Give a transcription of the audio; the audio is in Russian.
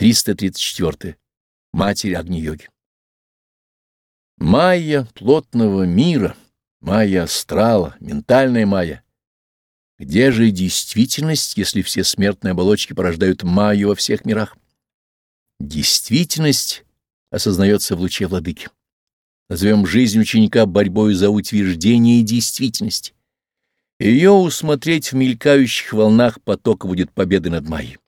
334. Матерь Агни-йоги. Майя плотного мира, майя астрала, ментальная майя. Где же действительность, если все смертные оболочки порождают майю во всех мирах? Действительность осознается в луче владыки. Назовем жизнь ученика борьбой за утверждение действительности. Ее усмотреть в мелькающих волнах потока будет победы над майей.